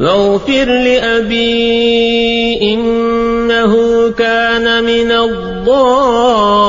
واغفر لأبي إنه كان من الضالين.